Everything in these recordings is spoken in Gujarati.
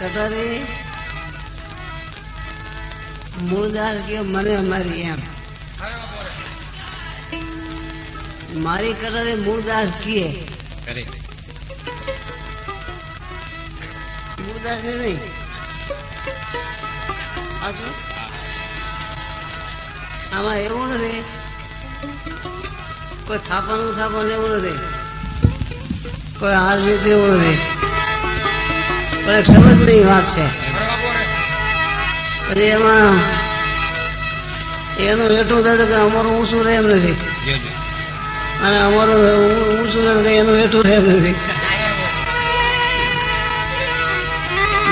मूलदार मुर्दार के मरे हमारी एम मारी कटरे मुर्दार किए। मुर्दार नहीं। આમાં એવું નથી કોઈ થાપાનું થાપણ એવું નથી કોઈ હાર જીત એવું નથી પણ એક સમજની વાત છે પછી એમાં એનું એટલું થતું કે અમારું ઊંચું રહે એમ નથી અને અમારું ઊંચું રહે એનું એટલું રહે એમ નથી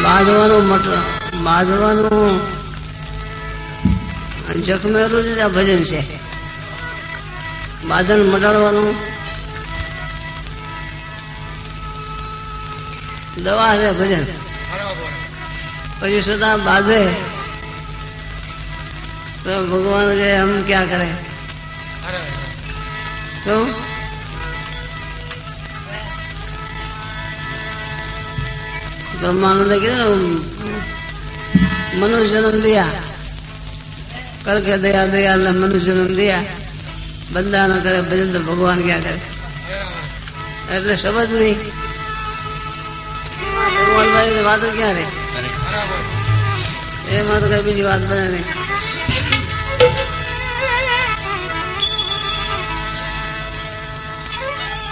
બાંધવાનું મટ બાંધવાનું જખમેરું જ આ ભજન છે બાંધણ મટાડવાનું દવા છે ભજન પછી છતાં બાંધે તો ભગવાન કે હમ ક્યાં કરે તો બ્રહ્માનંદે કીધું ને, મનુષ્ય જન્મ દિયા કરકે દયા દયા એટલે મનુષ્ય જન્મ દિયા બંદા ન કરે ભજન તો ભગવાન ક્યાં કરે એટલે શબ્દ નહીં ભગવાનભાઈ વાત જ ક્યાં રે એમાં તો કઈ બીજી વાત બને નહીં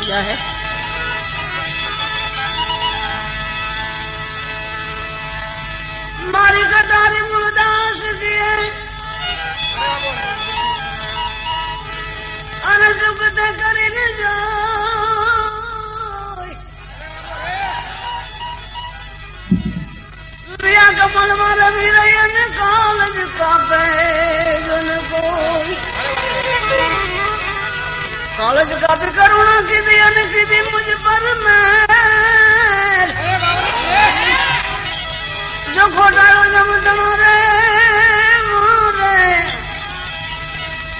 क्या है મારી કટારી મૂળદાસ છે और सब कथा करे न जा कमल मारा वीरयन कालज कापे जन कोई। कालज कापे करुणा की दियन की दी मुझ पर मैं जो खोटाड़ो जम तनो रे मोरे।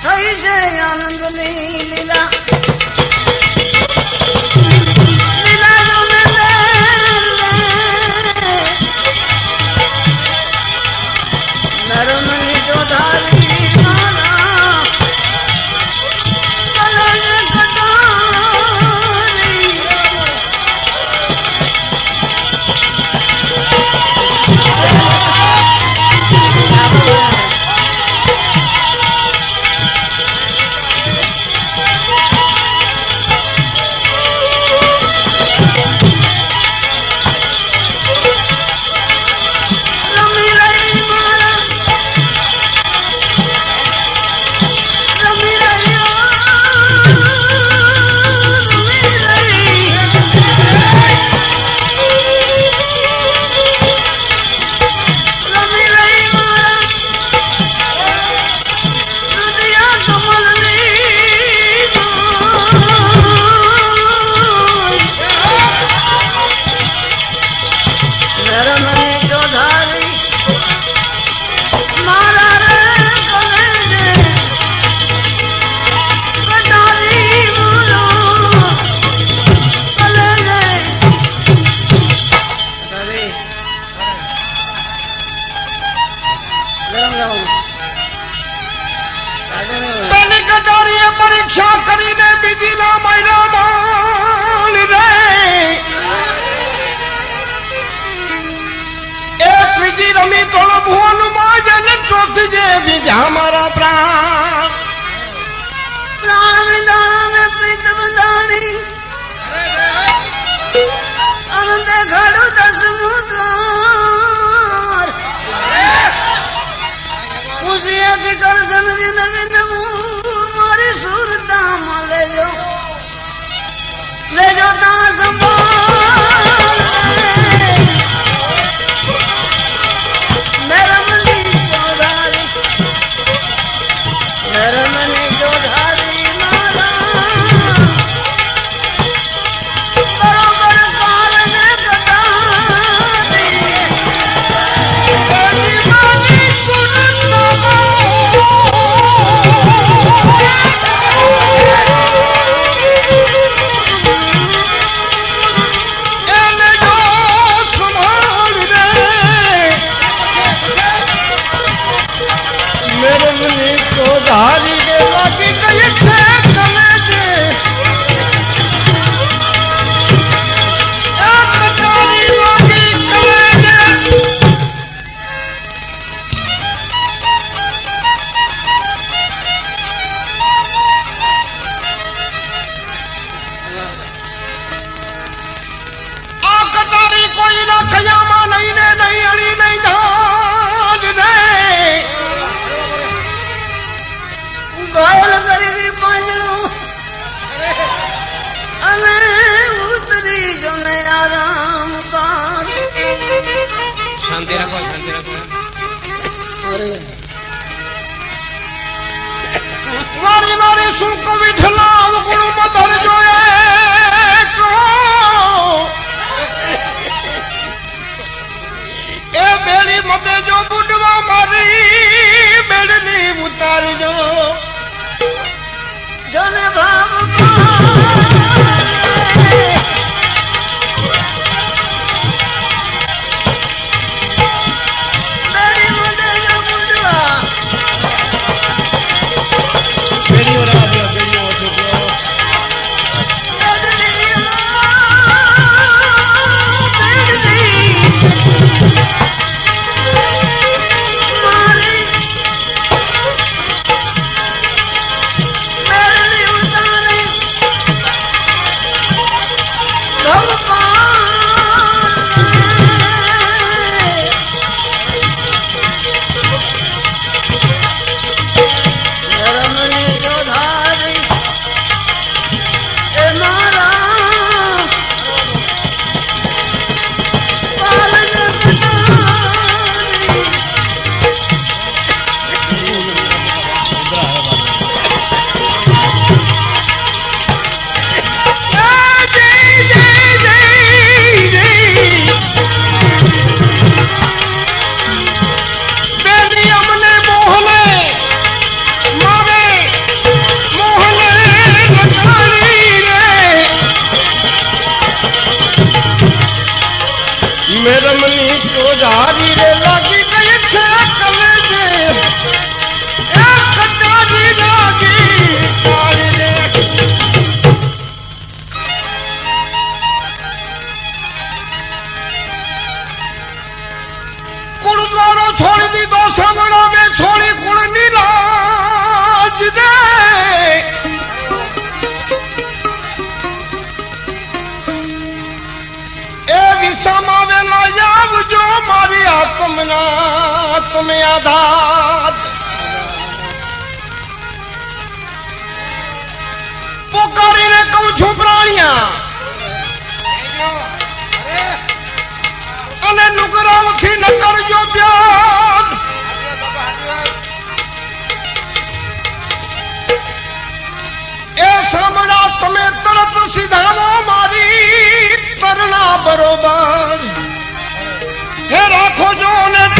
Tayce yanında değil ilah પરીક્ષા કરીને બીજી ના મહિના માલ રે. એક બીજી રમી થોડો ભુવાનું માં ચોથી જે બીજા મારા પ્રાણ. પ્રાણ દાન પ્રીતમ દાની અનંત ઘડું દસમું ખુશીયાથી કરશન દિન વિનવું મારી સુરતા માં લેજો લેજો તા સંભાળ 아니 Frontera con frontera con આત્મના તમે આધાર પોકારીને કહું છું પ્રાણિયા અને નુકરાવથી ન કરજો પ્યાર એ સાંભળા તમે તરત સીધાવો મારી તરણા બરોબર હે રાખો જો ને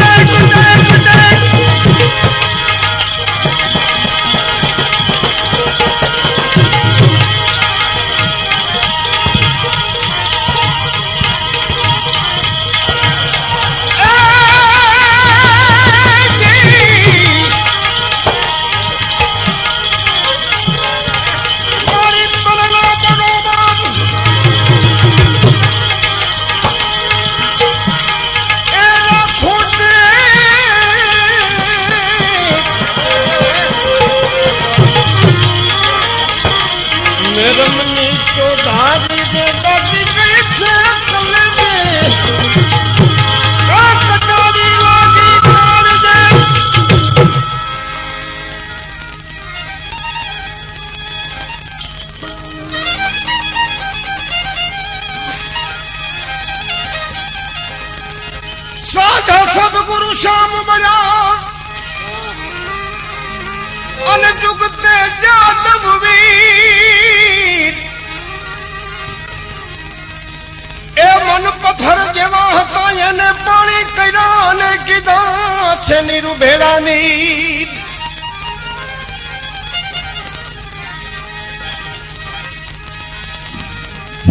સદગુરુ શ્યામ મળ્યા. અને જુગતે જાદવ વીર એ મન પથ્થર જેવા હતા, એને પાણી કર્યા અને કીધા, છે નીરુ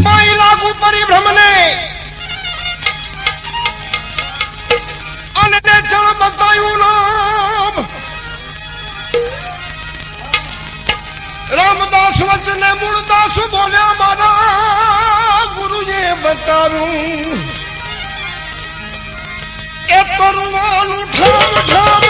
માઈ લાગુ પરિભ્રમને જળ બતાયું નામ. રામદાસ વચને મૂળદાસ બોલ્યા મારા ગુરુએ બતાવ્યું. એ તરુવાનું ઠામ ઠામ